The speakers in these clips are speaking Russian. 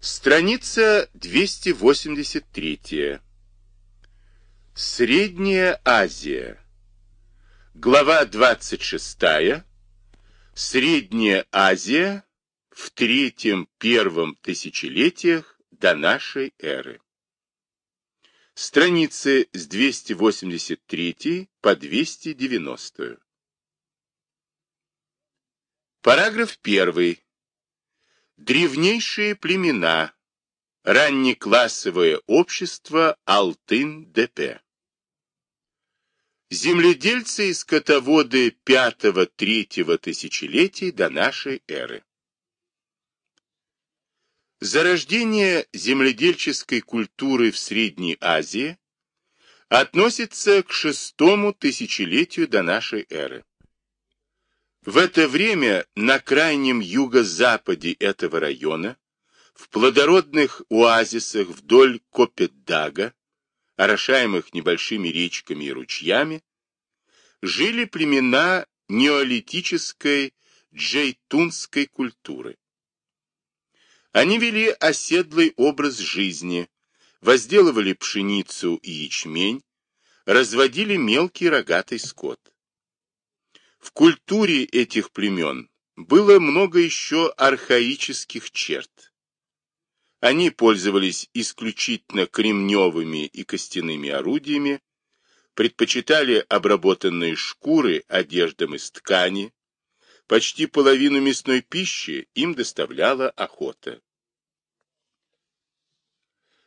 Страница 283. Средняя Азия. Глава 26. Средняя Азия в третьем-первом тысячелетиях до нашей эры. Страницы с 283 по 290. Параграф 1. Древнейшие племена. Раннеклассовое общество Алтын-ДП. Земледельцы и скотоводы пятого-третьего тысячелетий до нашей эры. Зарождение земледельческой культуры в Средней Азии относится к шестому тысячелетию до нашей эры. В это время на крайнем юго-западе этого района, в плодородных оазисах вдоль Копетдага, орошаемых небольшими речками и ручьями, жили племена неолитической джейтунской культуры. Они вели оседлый образ жизни, возделывали пшеницу и ячмень, разводили мелкий рогатый скот. В культуре этих племен было много еще архаических черт. Они пользовались исключительно кремневыми и костяными орудиями, предпочитали обработанные шкуры одеждам из ткани, почти половину мясной пищи им доставляла охота.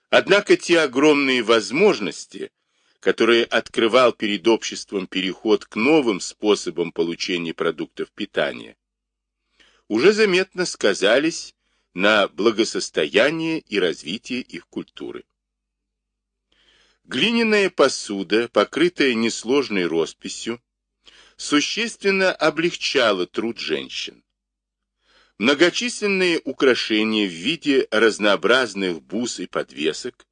Однако те огромные возможности, который открывал перед обществом переход к новым способам получения продуктов питания, уже заметно сказались на благосостоянии и развитии их культуры. Глиняная посуда, покрытая несложной росписью, существенно облегчала труд женщин. Многочисленные украшения в виде разнообразных бус и подвесок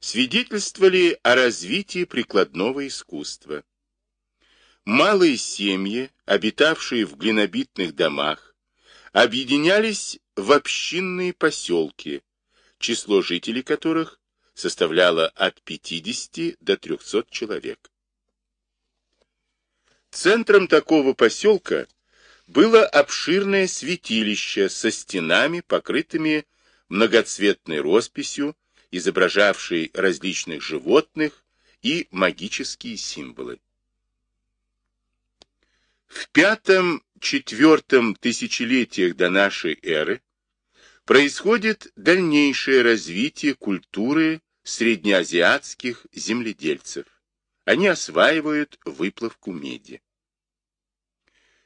свидетельствовали о развитии прикладного искусства. Малые семьи, обитавшие в глинобитных домах, объединялись в общинные поселки, число жителей которых составляло от 50 до 300 человек. Центром такого поселка было обширное святилище со стенами, покрытыми многоцветной росписью, изображавший различных животных и магические символы. В пятом-четвертом тысячелетиях до нашей эры происходит дальнейшее развитие культуры среднеазиатских земледельцев. Они осваивают выплавку меди.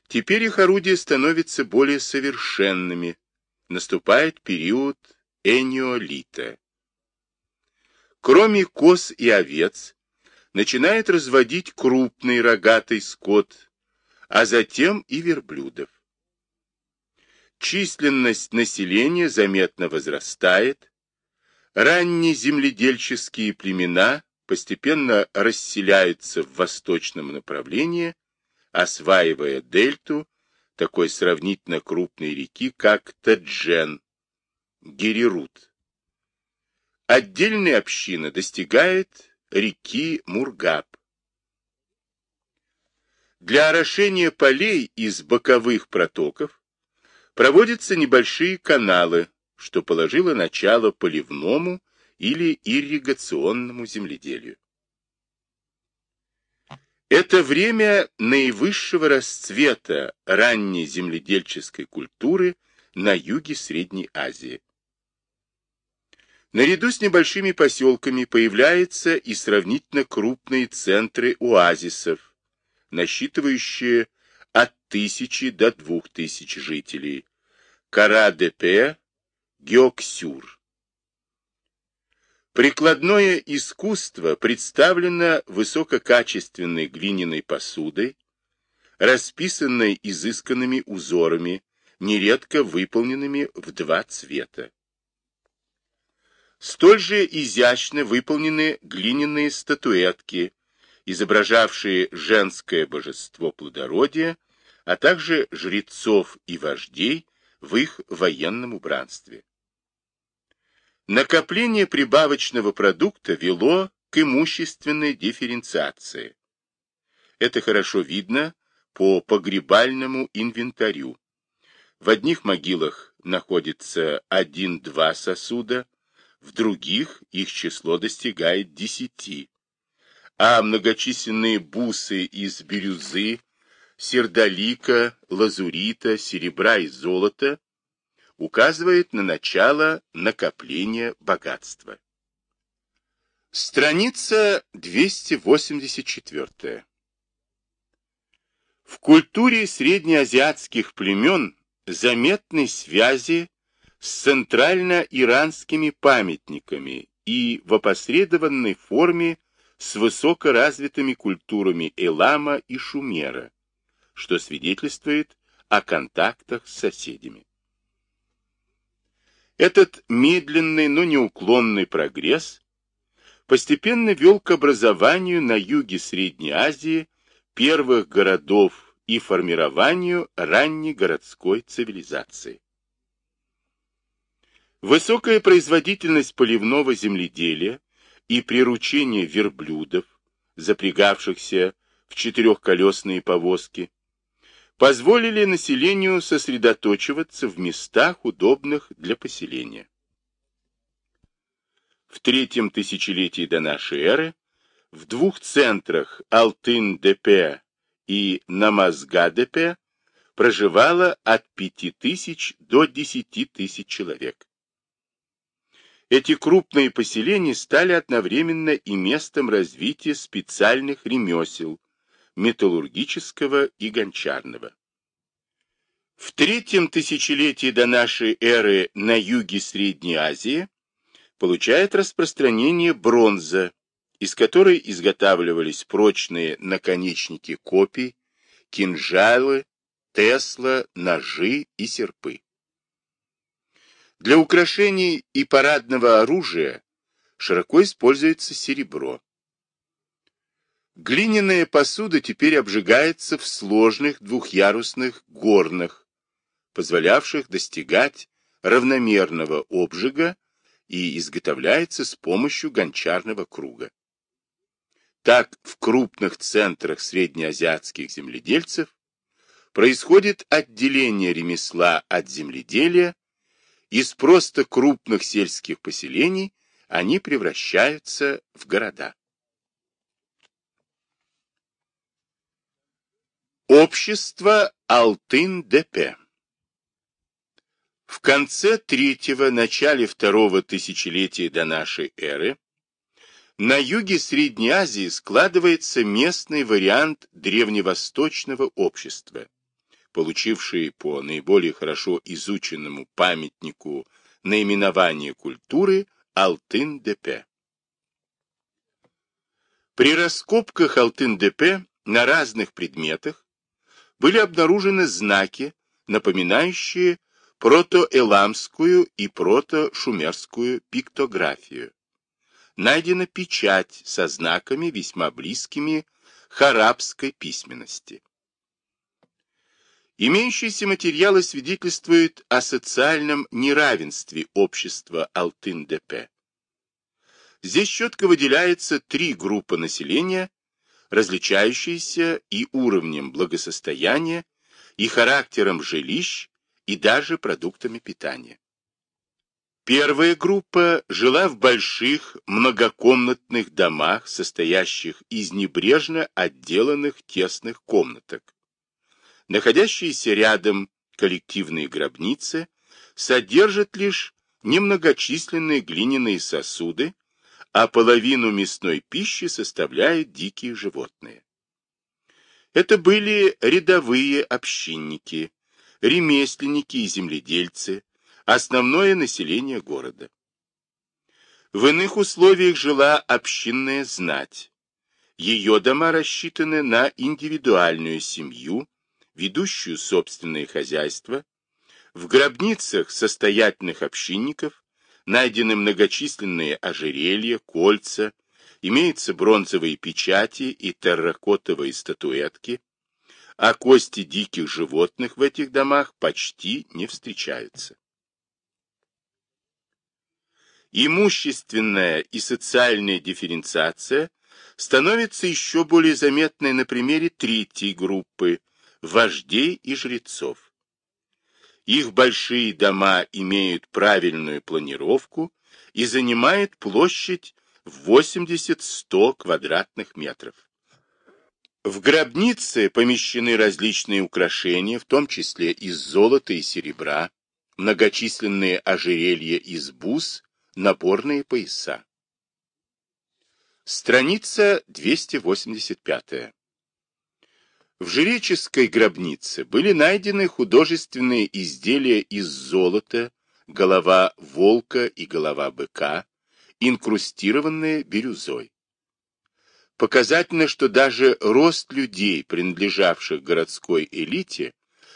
Теперь их орудия становятся более совершенными. Наступает период эниолита кроме коз и овец, начинает разводить крупный рогатый скот, а затем и верблюдов. Численность населения заметно возрастает, ранние земледельческие племена постепенно расселяются в восточном направлении, осваивая дельту такой сравнительно крупной реки, как Таджен, Герерут. Отдельная община достигает реки Мургаб. Для орошения полей из боковых протоков проводятся небольшие каналы, что положило начало поливному или ирригационному земледелию. Это время наивысшего расцвета ранней земледельческой культуры на юге Средней Азии. Наряду с небольшими поселками появляются и сравнительно крупные центры оазисов, насчитывающие от тысячи до двух тысяч жителей. Кара-Депе, Геоксюр. Прикладное искусство представлено высококачественной глиняной посудой, расписанной изысканными узорами, нередко выполненными в два цвета. Столь же изящно выполнены глиняные статуэтки, изображавшие женское божество плодородия, а также жрецов и вождей в их военном убранстве. Накопление прибавочного продукта вело к имущественной дифференциации. Это хорошо видно по погребальному инвентарю. В одних могилах находится один-два сосуда, в других их число достигает десяти, а многочисленные бусы из бирюзы, сердолика, лазурита, серебра и золота указывает на начало накопления богатства. Страница 284. В культуре среднеазиатских племен заметны связи с центрально-иранскими памятниками и в опосредованной форме с высокоразвитыми культурами Элама и Шумера, что свидетельствует о контактах с соседями. Этот медленный, но неуклонный прогресс постепенно вел к образованию на юге Средней Азии первых городов и формированию ранней городской цивилизации. Высокая производительность поливного земледелия и приручение верблюдов, запрягавшихся в четырехколесные повозки, позволили населению сосредоточиваться в местах, удобных для поселения. В третьем тысячелетии до нашей эры в двух центрах Алтын-Депе и Намазга-Депе проживало от пяти тысяч до десяти тысяч человек. Эти крупные поселения стали одновременно и местом развития специальных ремесел, металлургического и гончарного. В третьем тысячелетии до нашей эры на юге Средней Азии получает распространение бронза, из которой изготавливались прочные наконечники копий, кинжалы, тесла, ножи и серпы. Для украшений и парадного оружия широко используется серебро. Глиняная посуда теперь обжигается в сложных двухъярусных горнах, позволявших достигать равномерного обжига и изготовляется с помощью гончарного круга. Так, в крупных центрах среднеазиатских земледельцев происходит отделение ремесла от земледелия, из просто крупных сельских поселений они превращаются в города. Общество Алтын-Депе В конце третьего, начале второго тысячелетия до нашей эры на юге Средней Азии складывается местный вариант древневосточного общества, получивший по наиболее хорошо изученному памятнику наименование культуры Алтын-Депе. При раскопках Алтын-Депе на разных предметах были обнаружены знаки, напоминающие протоэламскую и протошумерскую пиктографию. Найдена печать со знаками, весьма близкими харабской письменности. Имеющиеся материалы свидетельствуют о социальном неравенстве общества Алтын-Депе. Здесь четко выделяются три группы населения, различающиеся и уровнем благосостояния, и характером жилищ, и даже продуктами питания. Первая группа жила в больших многокомнатных домах, состоящих из небрежно отделанных тесных комнаток. Находящиеся рядом коллективные гробницы содержат лишь немногочисленные глиняные сосуды, а половину мясной пищи составляют дикие животные. Это были рядовые общинники, ремесленники и земледельцы, основное население города. В иных условиях жила общинная знать. Ее дома рассчитаны на индивидуальную семью, ведущую собственное хозяйство. В гробницах состоятельных общинников найдены многочисленные ожерелья, кольца, имеются бронзовые печати и терракотовые статуэтки, а кости диких животных в этих домах почти не встречаются. имущественная и социальная дифференциация становится еще более заметной на примере третьей группы – вождей и жрецов. Их большие дома имеют правильную планировку и занимают площадь в 80-100 квадратных метров. В гробнице помещены различные украшения, в том числе из золота и серебра, многочисленные ожерелья из бус, наборные пояса. Страница 285. В жреческой гробнице были найдены художественные изделия из золота, голова волка и голова быка, инкрустированные бирюзой. Показательно, что даже рост людей, принадлежавших городской элите,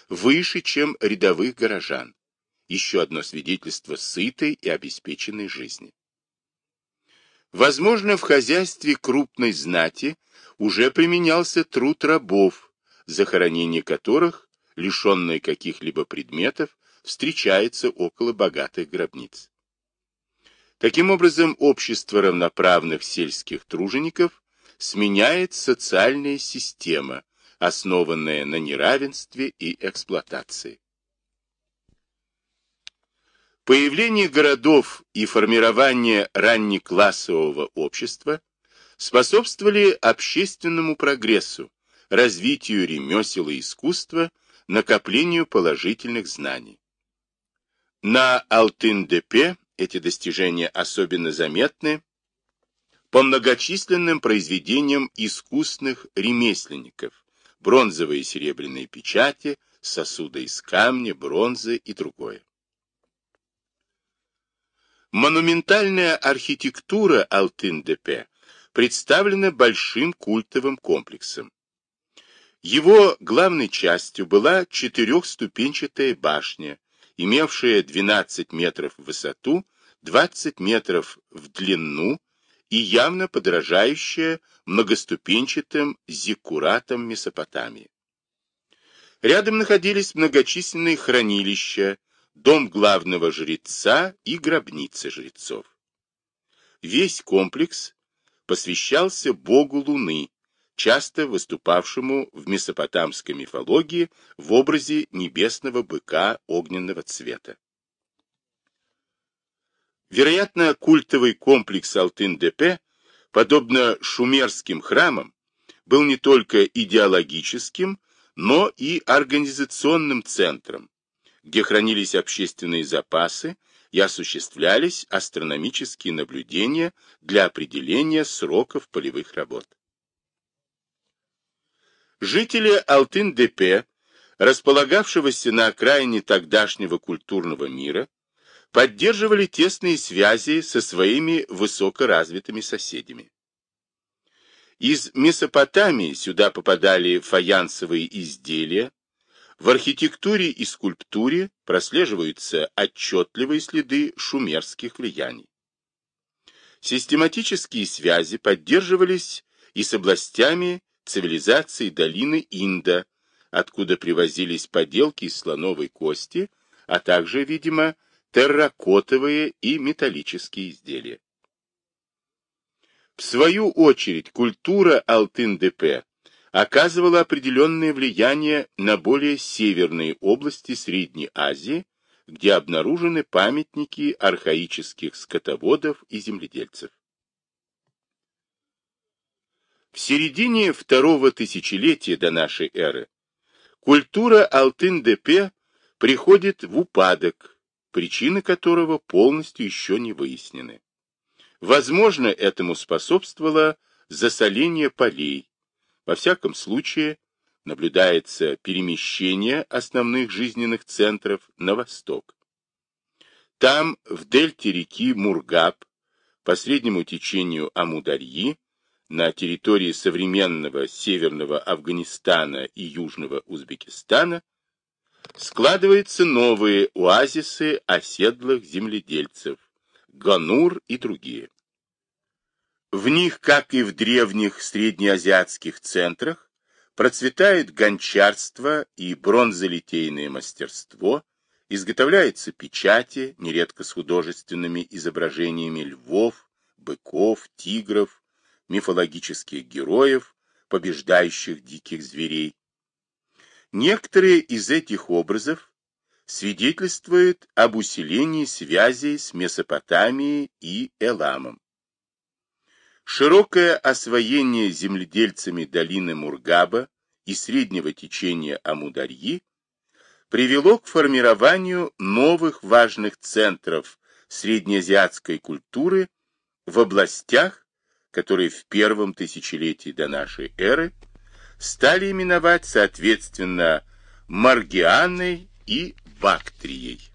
выше, чем рядовых горожан. Еще одно свидетельство сытой и обеспеченной жизни. Возможно, в хозяйстве крупной знати уже применялся труд рабов, захоронение которых, лишенное каких-либо предметов, встречается около богатых гробниц. Таким образом, общество равноправных сельских тружеников сменяет социальная система, основанная на неравенстве и эксплуатации. Появление городов и формирование раннеклассового общества способствовали общественному прогрессу, развитию ремесел и искусства, накоплению положительных знаний. На Алтын-Депе эти достижения особенно заметны по многочисленным произведениям искусных ремесленников, бронзовые и серебряные печати, сосуды из камня, бронзы и другое. Монументальная архитектура Алтын-Депе представлена большим культовым комплексом. Его главной частью была четырехступенчатая башня, имевшая 12 метров в высоту, 20 метров в длину и явно подражающая многоступенчатым зиккуратам Месопотамии. Рядом находились многочисленные хранилища, дом главного жреца и гробница жрецов. Весь комплекс посвящался богу Луны, часто выступавшему в месопотамской мифологии в образе небесного быка огненного цвета. Вероятно, культовый комплекс Алтын-Депе, подобно шумерским храмам, был не только идеологическим, но и организационным центром, где хранились общественные запасы и осуществлялись астрономические наблюдения для определения сроков полевых работ. Жители Алтын-Депе, располагавшегося на окраине тогдашнего культурного мира, поддерживали тесные связи со своими высокоразвитыми соседями. Из Месопотамии сюда попадали фаянсовые изделия, в архитектуре и скульптуре прослеживаются отчетливые следы шумерских влияний. Систематические связи поддерживались и с областями цивилизации долины Инда, откуда привозились поделки из слоновой кости, а также, видимо, терракотовые и металлические изделия. В свою очередь, культура Алтын-Депе оказывала определенное влияние на более северные области Средней Азии, где обнаружены памятники архаических скотоводов и земледельцев. В середине второго тысячелетия до нашей эры культура Алтын-Депе приходит в упадок, причины которого полностью еще не выяснены. Возможно, этому способствовало засоление полей, во всяком случае, наблюдается перемещение основных жизненных центров на восток. Там, в дельте реки Мургаб, по среднему течению Амударьи, на территории современного северного Афганистана и южного Узбекистана, складываются новые оазисы оседлых земледельцев, Ганур и другие. В них, как и в древних среднеазиатских центрах, процветает гончарство и бронзолитейное мастерство, изготовляются печати, нередко с художественными изображениями львов, быков, тигров, мифологических героев, побеждающих диких зверей. Некоторые из этих образов свидетельствуют об усилении связей с Месопотамией и Эламом. Широкое освоение земледельцами долины Мургаба и среднего течения Амударьи привело к формированию новых важных центров среднеазиатской культуры в областях, которые в первом тысячелетии до нашей эры стали именовать соответственно Маргианой и Бактрией.